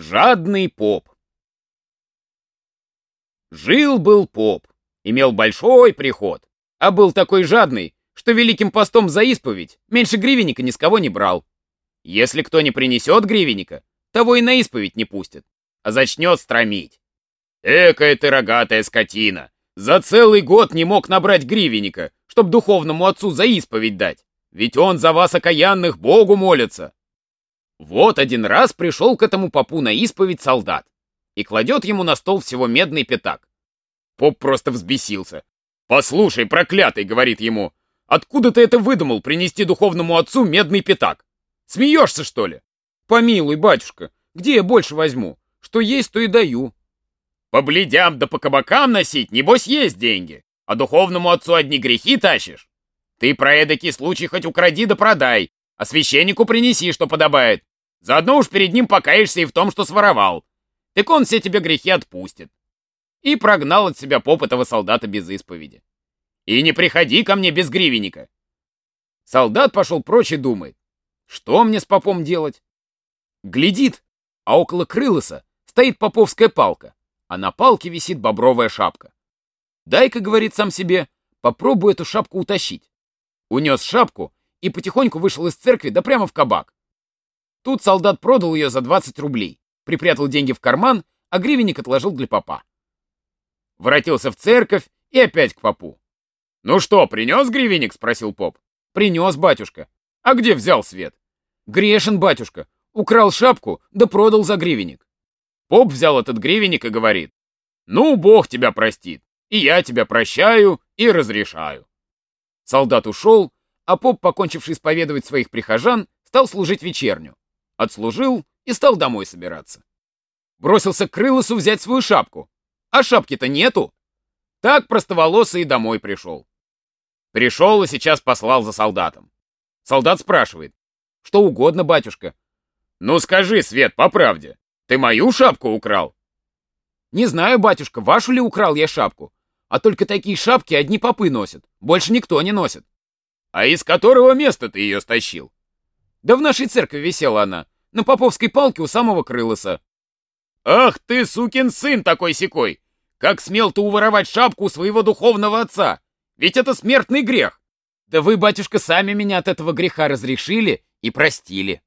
Жадный поп. Жил-был поп, имел большой приход, а был такой жадный, что великим постом за исповедь меньше гривенника ни с кого не брал. Если кто не принесет гривенника, того и на исповедь не пустит, а зачнет стромить. Экая ты рогатая скотина! За целый год не мог набрать гривенника, чтоб духовному отцу за исповедь дать, ведь он за вас окаянных Богу молится. Вот один раз пришел к этому попу на исповедь солдат и кладет ему на стол всего медный пятак. Поп просто взбесился. «Послушай, проклятый!» — говорит ему. «Откуда ты это выдумал, принести духовному отцу медный пятак? Смеешься, что ли?» «Помилуй, батюшка, где я больше возьму? Что есть, то и даю». «По бледям да по кабакам носить, небось, есть деньги, а духовному отцу одни грехи тащишь? Ты про эдакий случай хоть укради да продай, а священнику принеси, что подобает. Заодно уж перед ним покаешься и в том, что своровал. Так он все тебе грехи отпустит. И прогнал от себя попытого солдата без исповеди. И не приходи ко мне без гривенника. Солдат пошел прочь и думает, что мне с попом делать? Глядит, а около крылоса стоит поповская палка, а на палке висит бобровая шапка. Дай-ка, говорит сам себе, попробую эту шапку утащить. Унес шапку и потихоньку вышел из церкви да прямо в кабак. Тут солдат продал ее за 20 рублей, припрятал деньги в карман, а гривенник отложил для попа. Воротился в церковь и опять к попу. «Ну что, принес гривенник?» — спросил поп. «Принес, батюшка. А где взял свет?» «Грешен, батюшка. Украл шапку, да продал за гривенник». Поп взял этот гривенник и говорит. «Ну, Бог тебя простит, и я тебя прощаю и разрешаю». Солдат ушел, а поп, покончивший исповедовать своих прихожан, стал служить вечерню. Отслужил и стал домой собираться. Бросился к крылосу взять свою шапку. А шапки-то нету. Так простоволосый и домой пришел. Пришел и сейчас послал за солдатом. Солдат спрашивает. Что угодно, батюшка. Ну скажи, Свет, по правде, ты мою шапку украл? Не знаю, батюшка, вашу ли украл я шапку. А только такие шапки одни попы носят. Больше никто не носит. А из которого места ты ее стащил? Да в нашей церкви висела она, на поповской палке у самого крылоса. Ах ты, сукин сын такой-сякой! Как смел ты уворовать шапку у своего духовного отца? Ведь это смертный грех. Да вы, батюшка, сами меня от этого греха разрешили и простили.